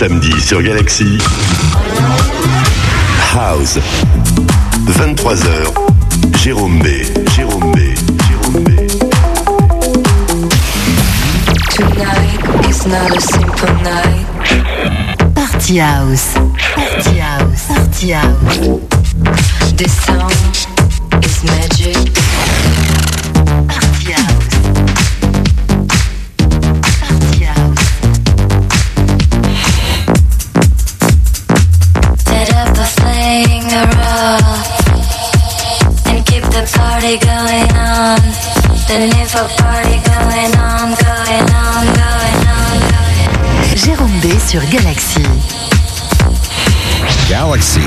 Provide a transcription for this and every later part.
samedi sur Galaxy. House. 23h. Jérôme B. Jérôme B. Jérôme B. Tonight is not a simple night. Party House. Party House. Party House. This sound is magic. Sur Galaxy. Galaxy.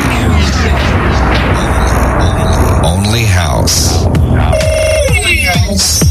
Only house. Dearly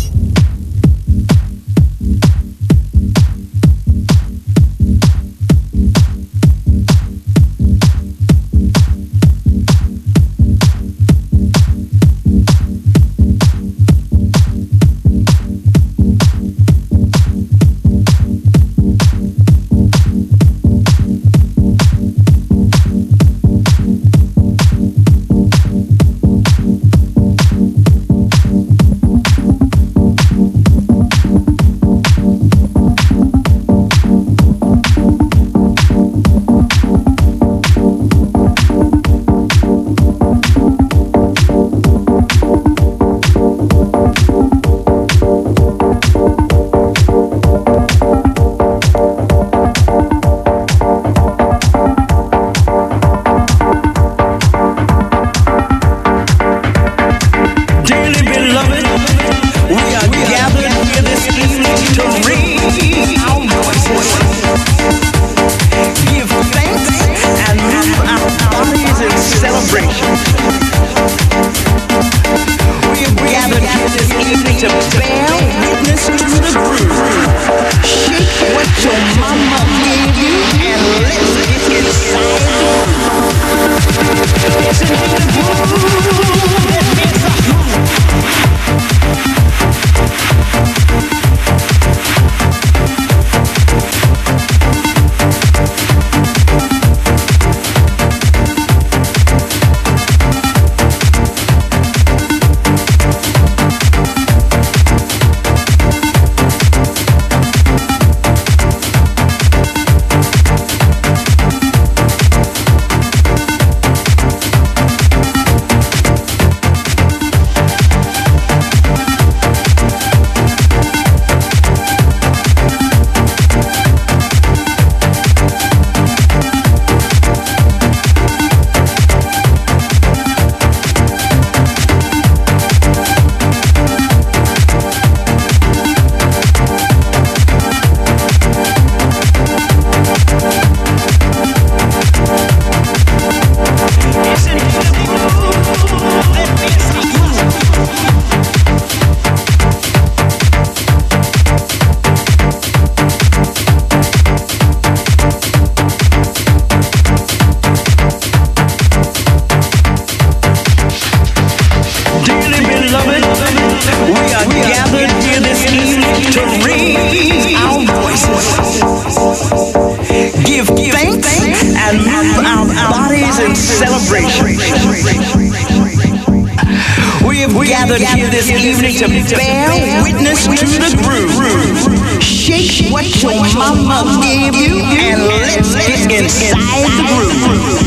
We gathered here this evening to bear witness to the groove. Shake what your mama gave you and let's get inside the groove.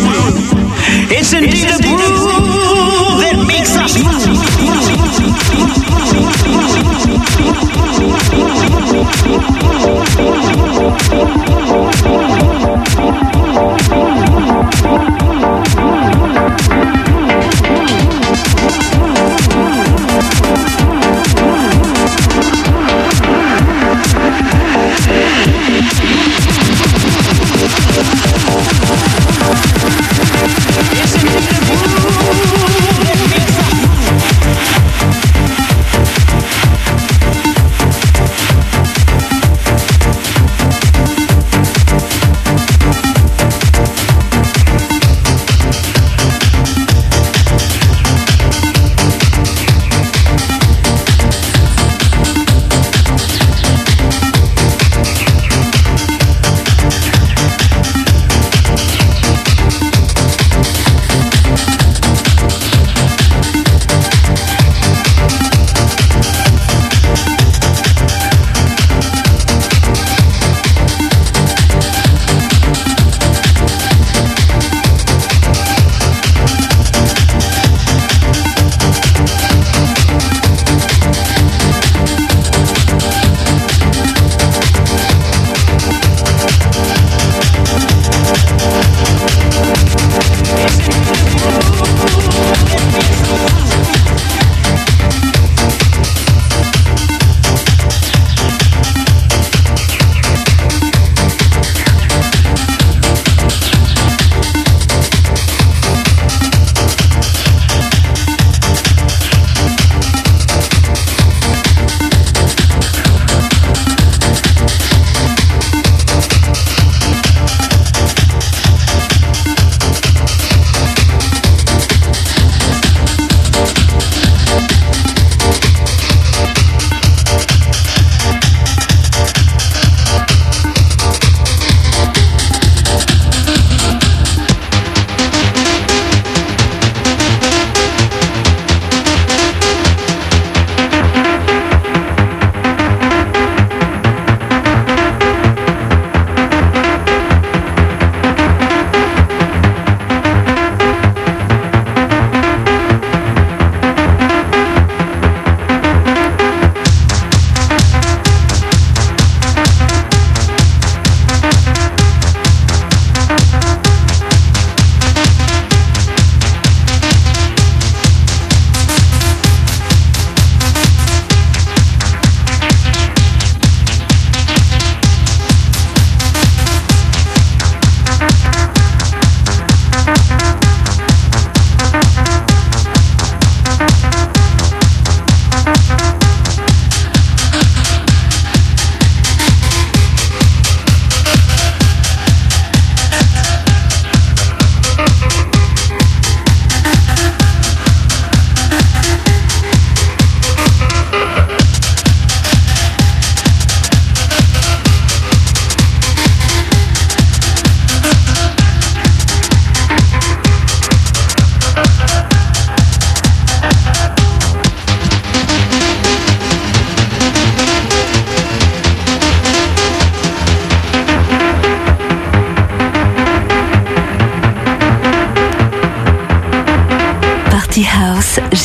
It's indeed a groove that makes us It's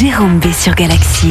Jérôme B sur Galaxy.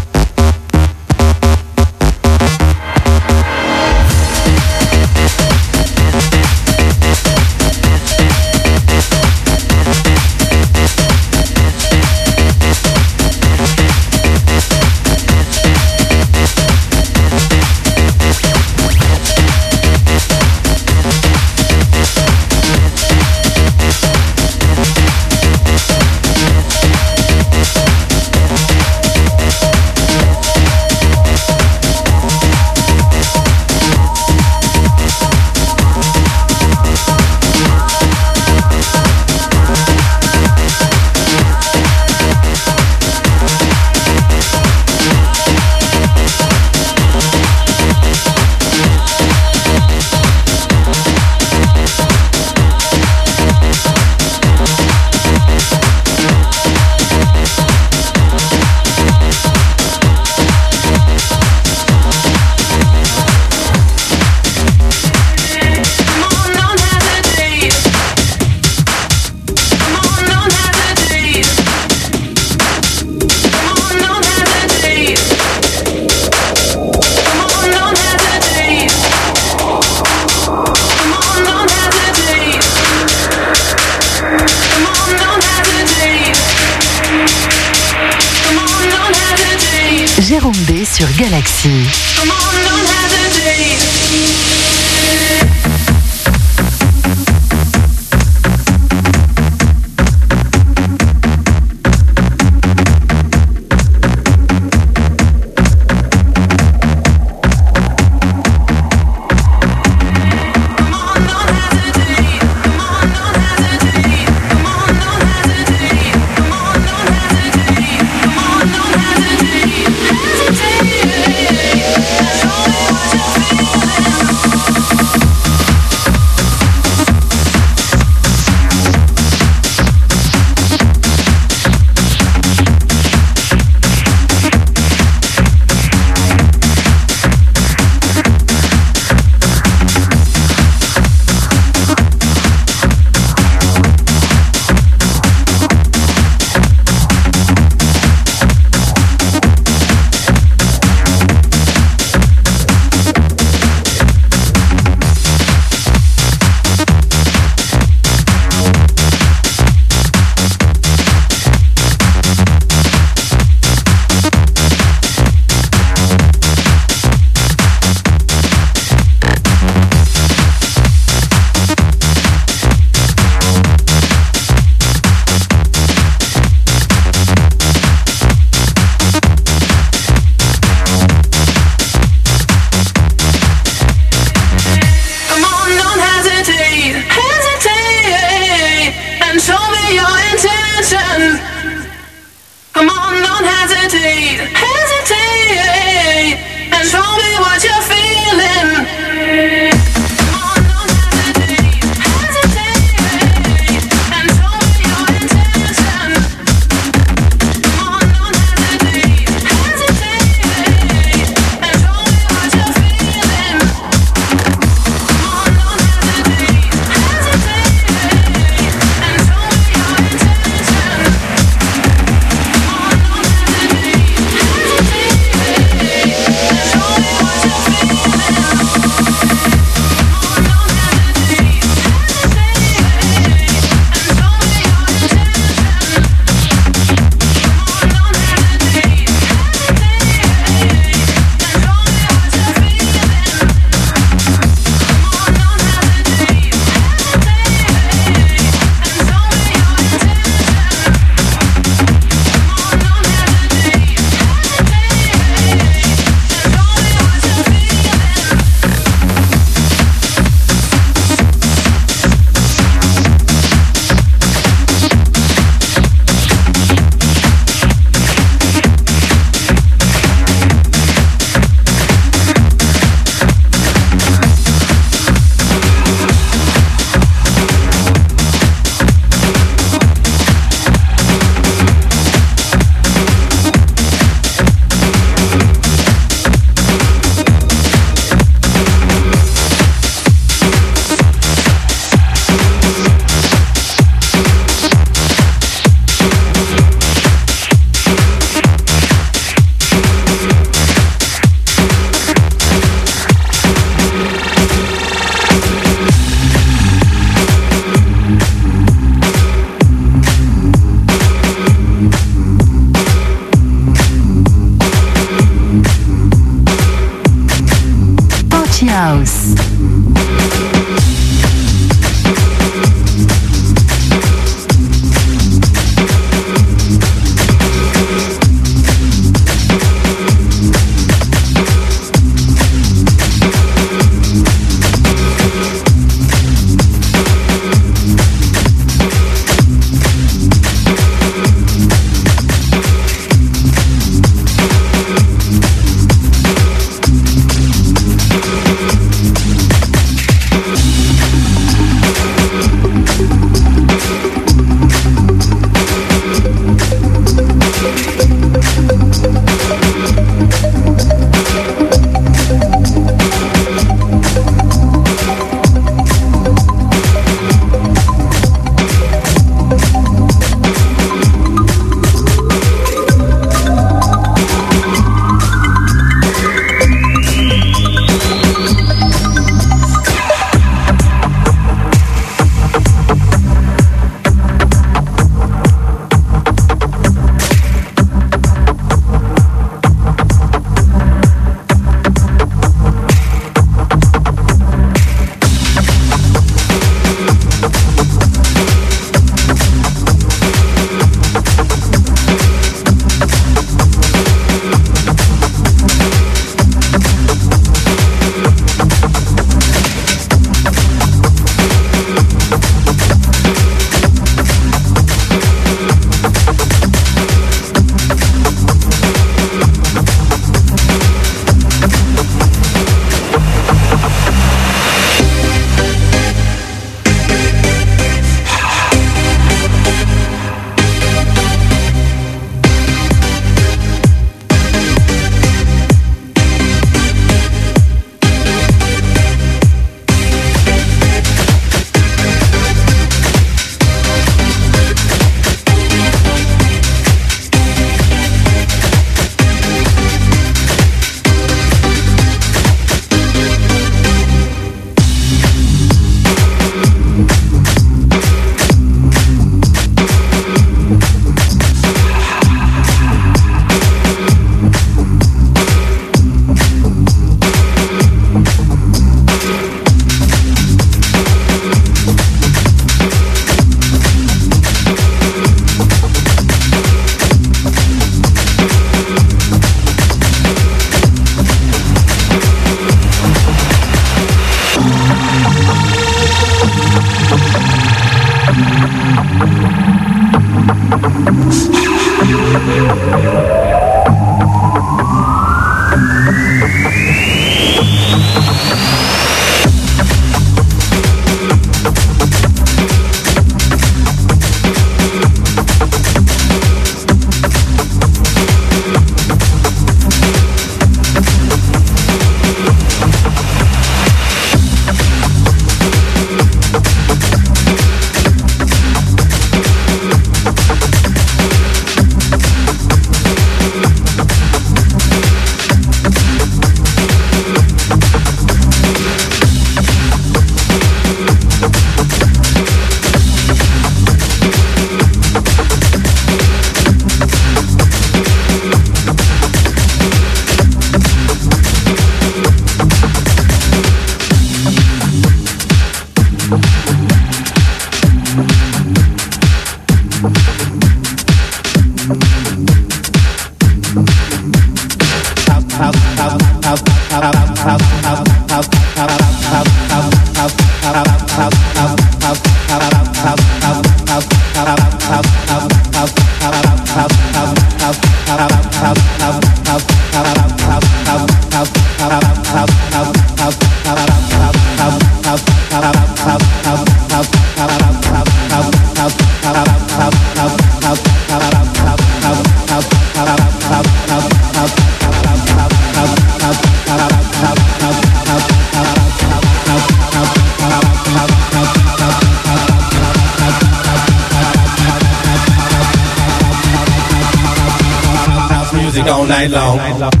Night long.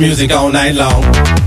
Music all night long.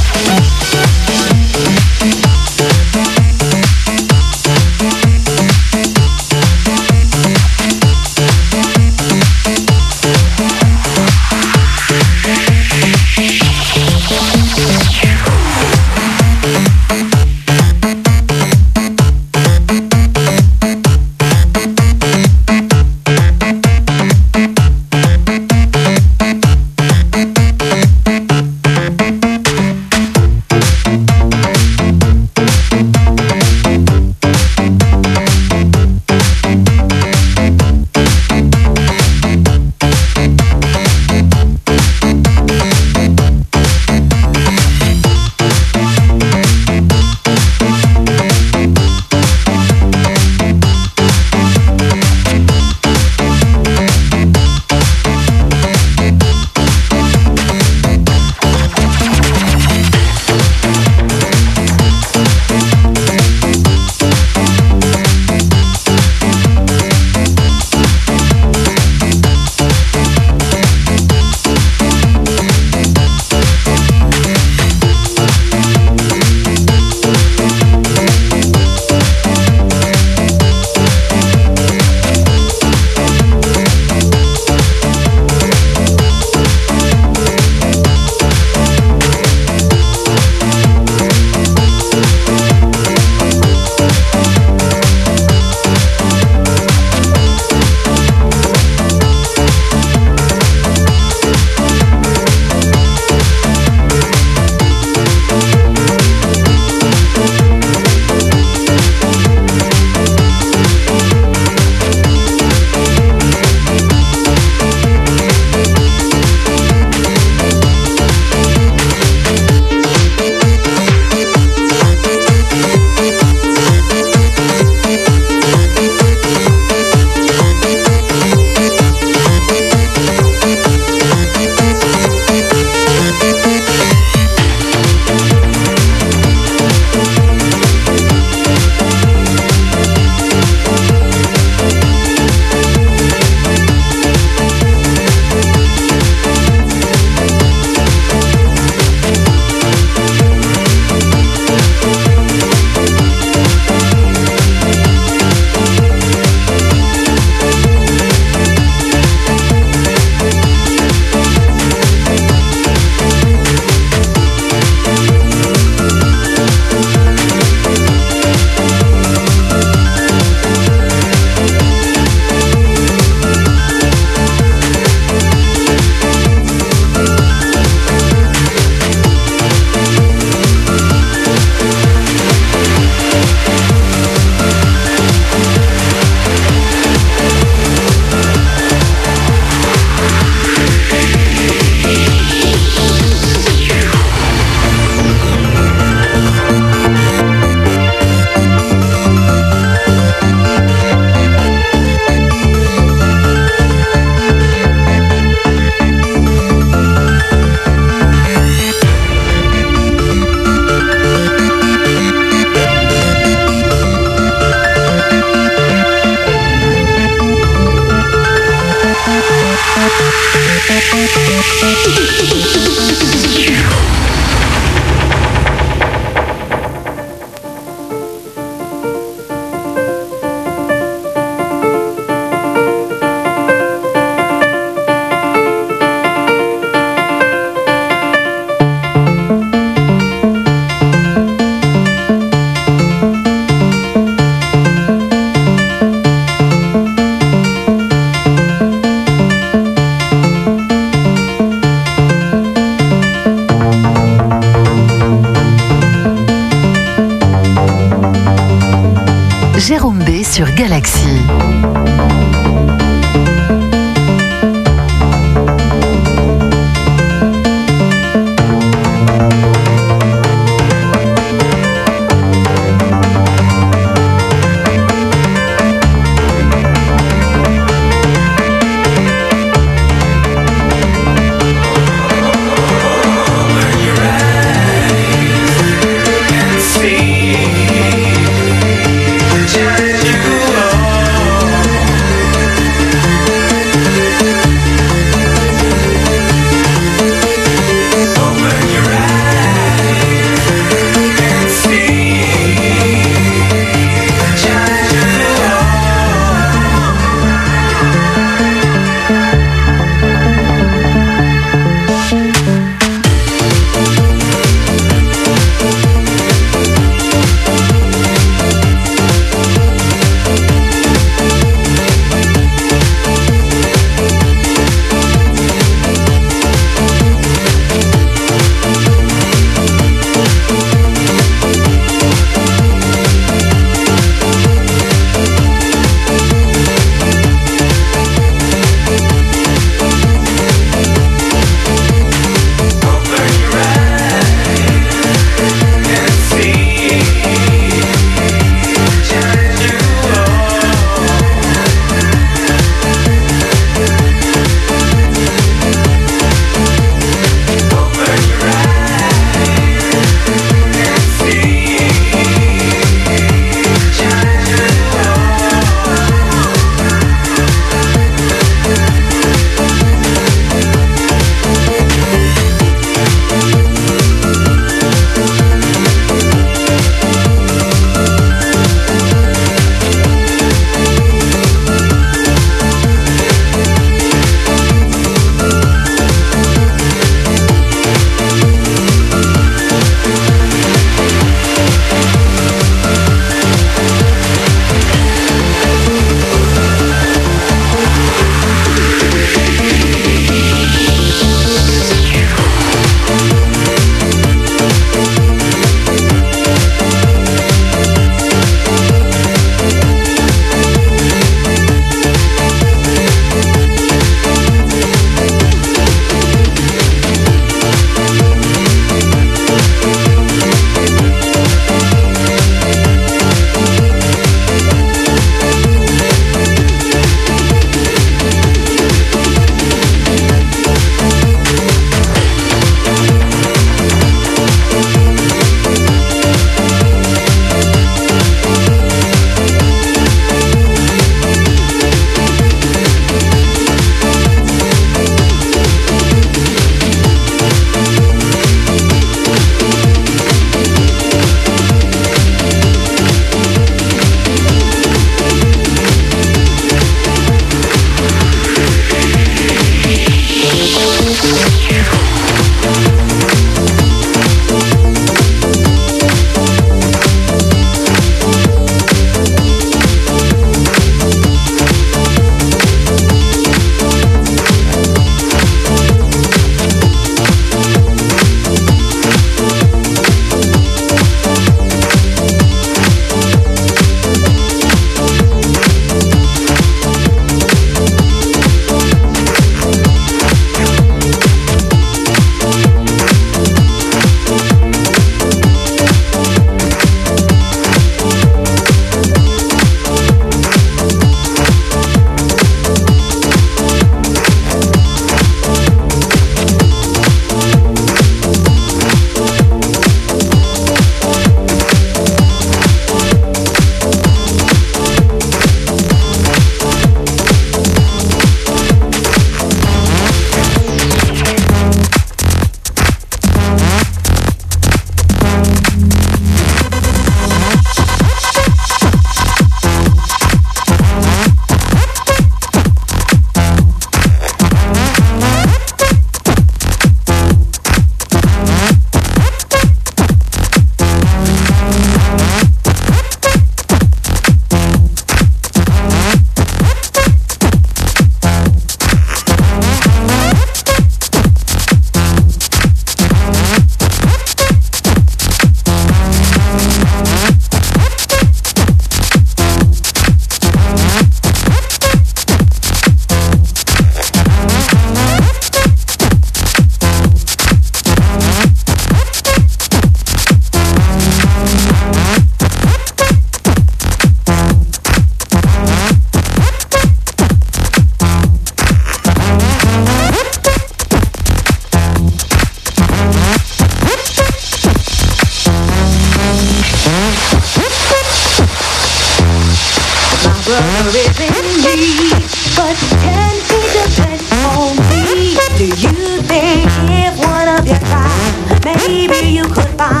Maybe you could find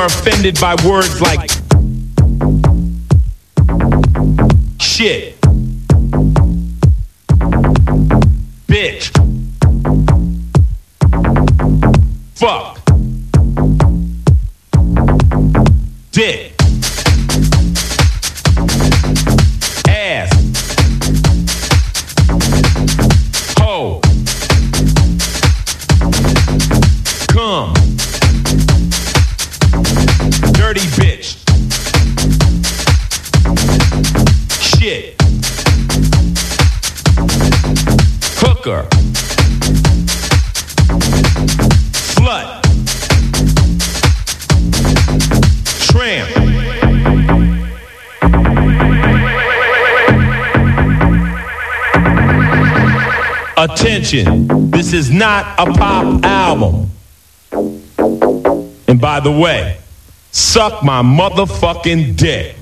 are offended by words like attention, this is not a pop album. And by the way, suck my motherfucking dick.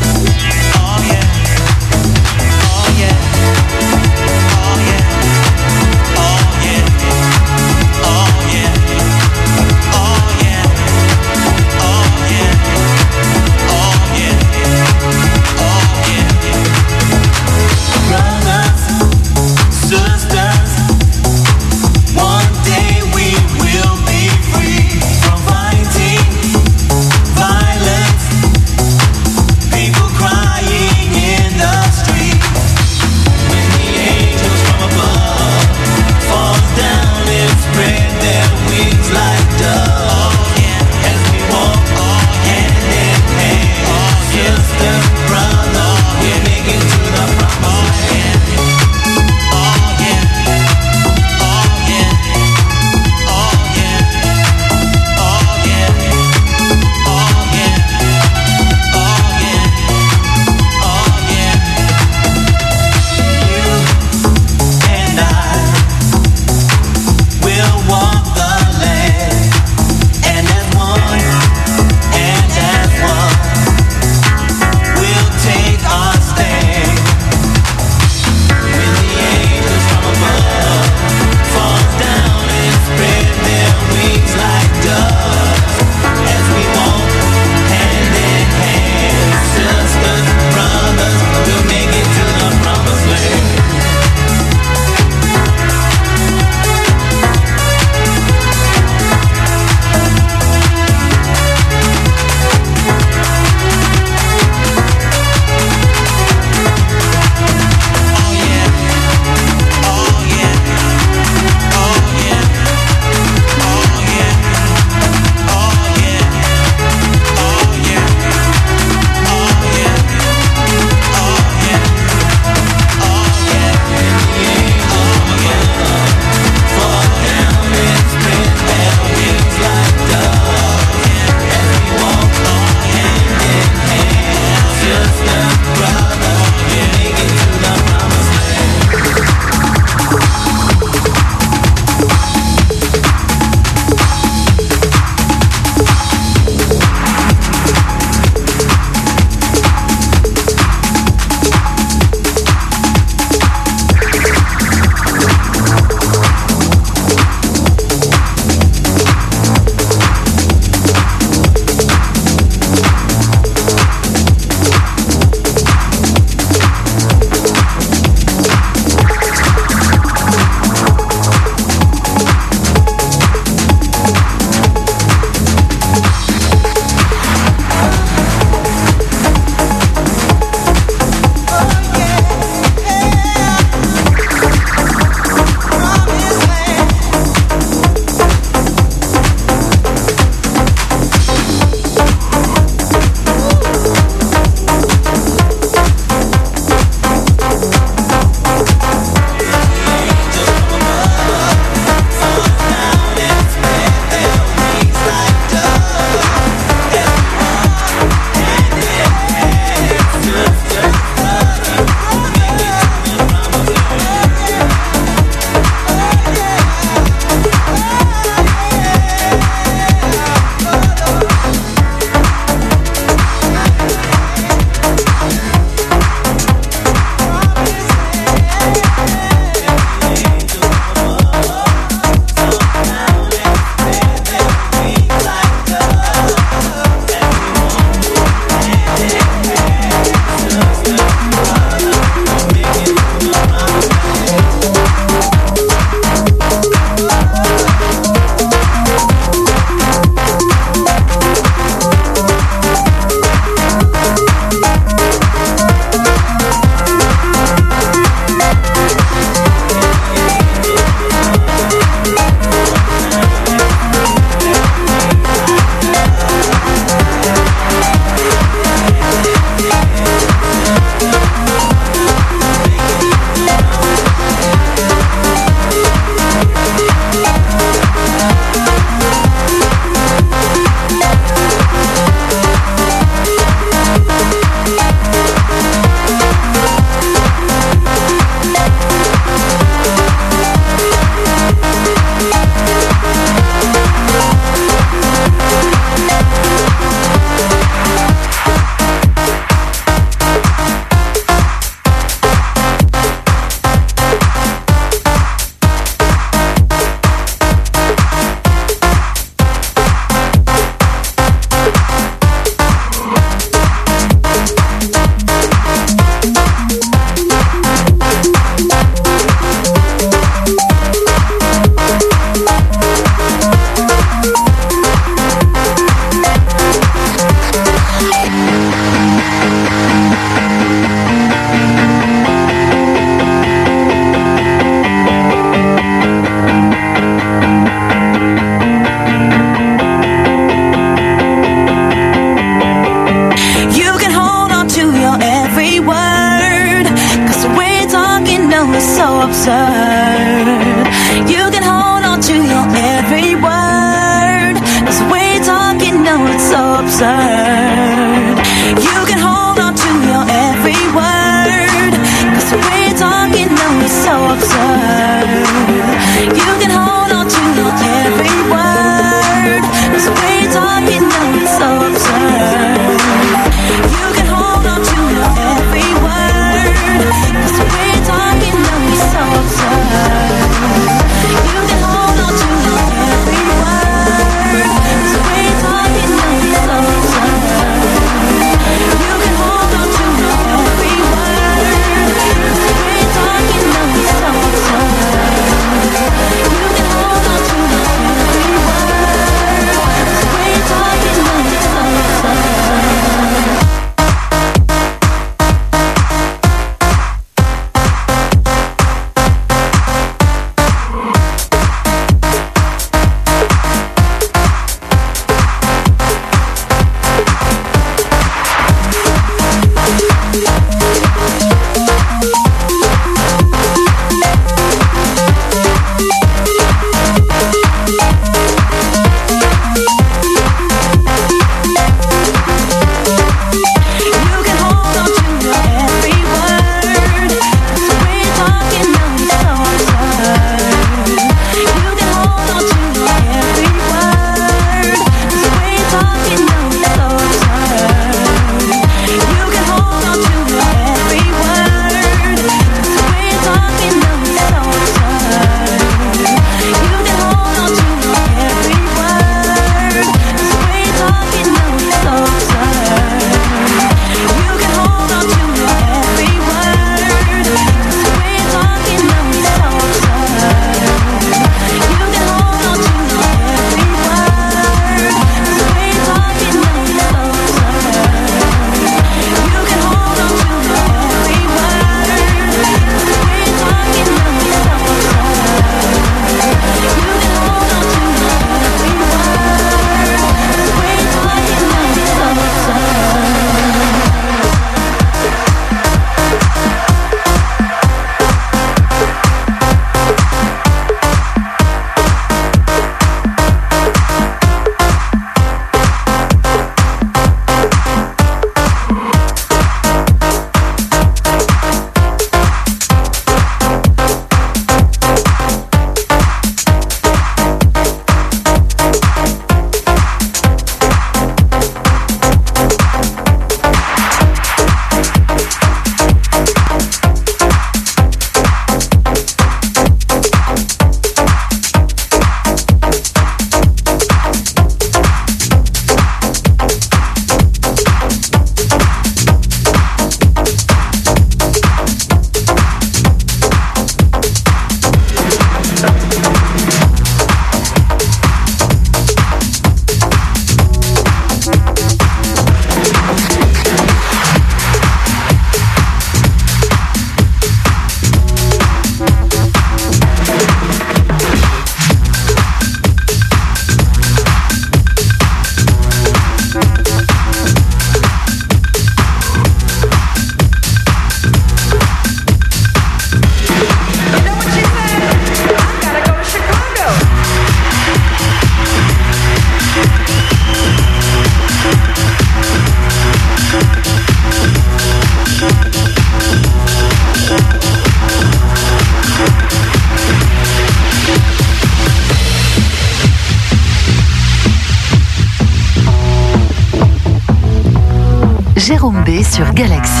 Sur Galaxy.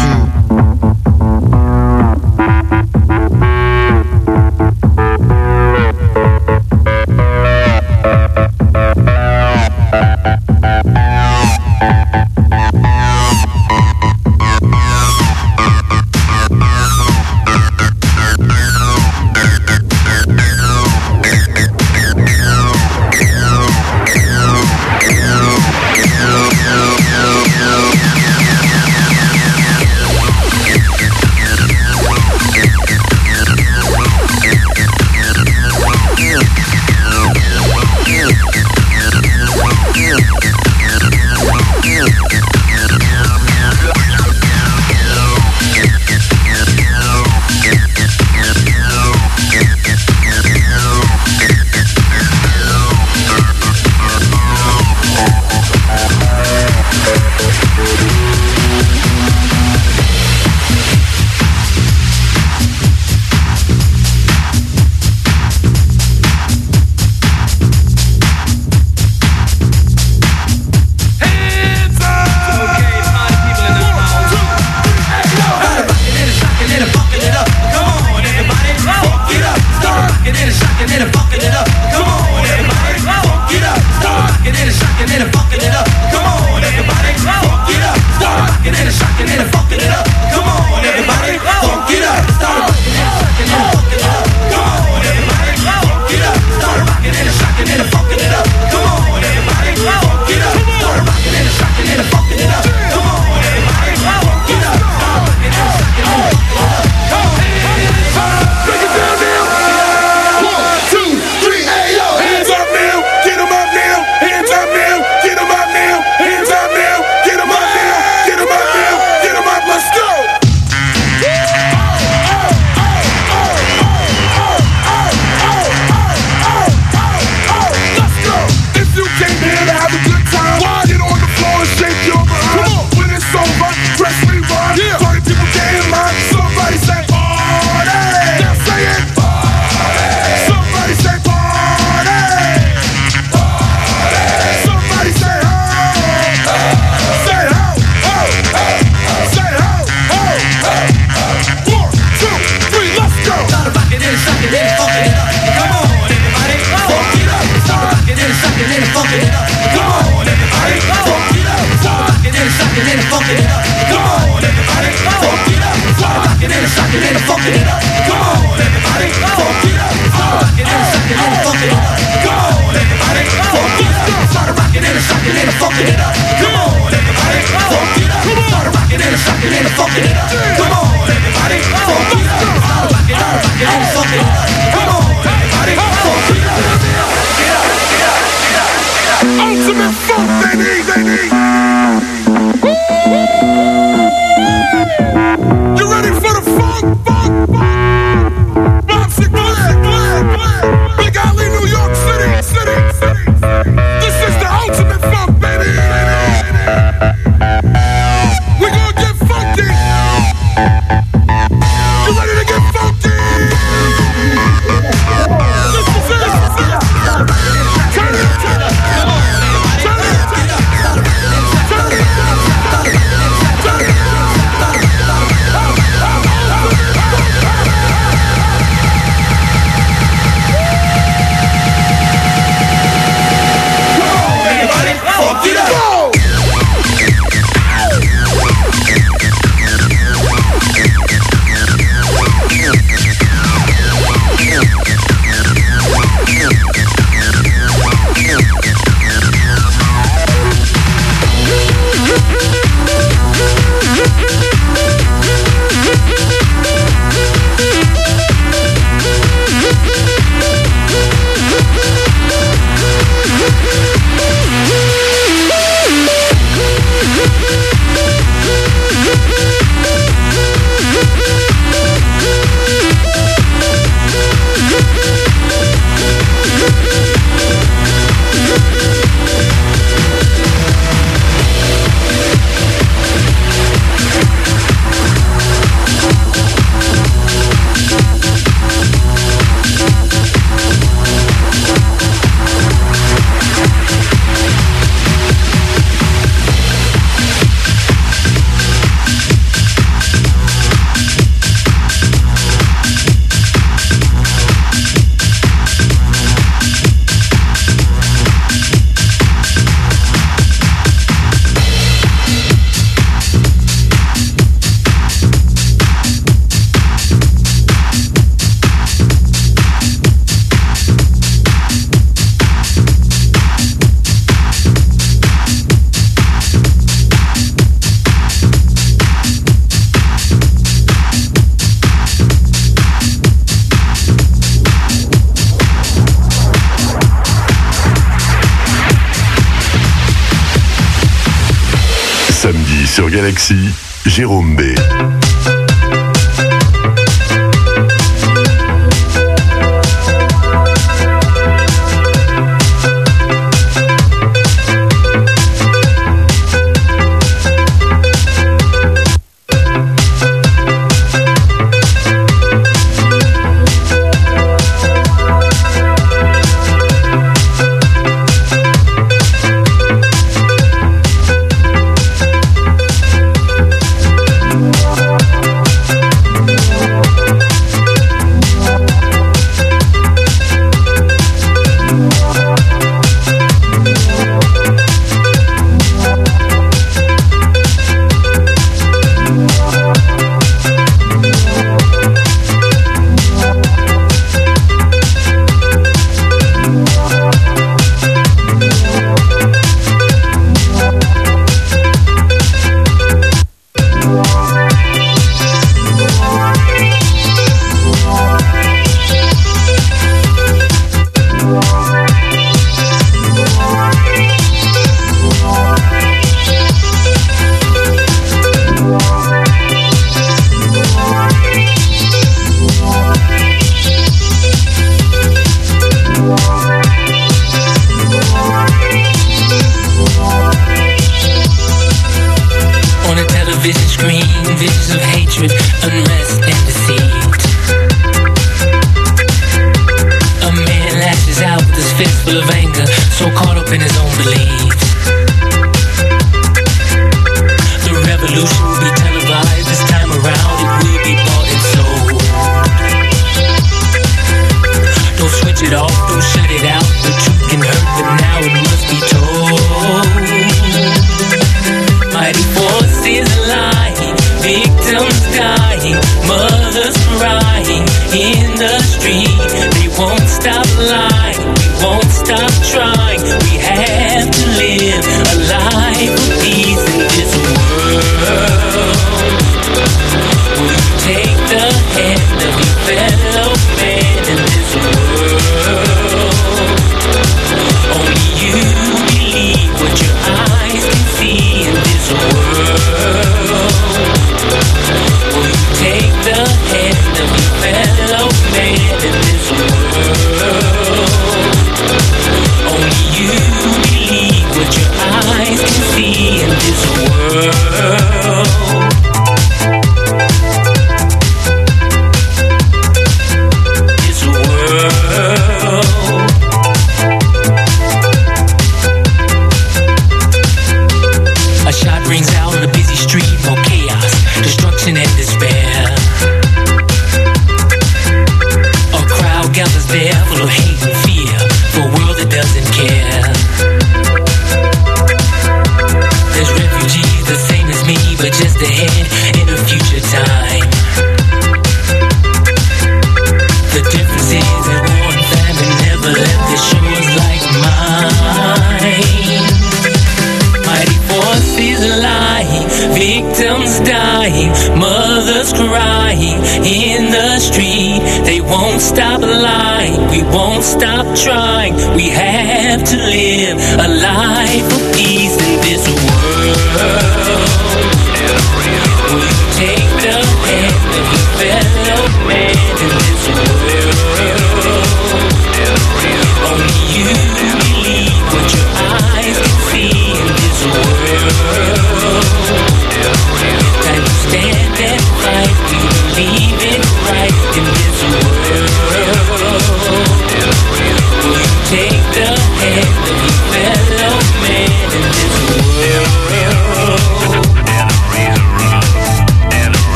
It right in this world.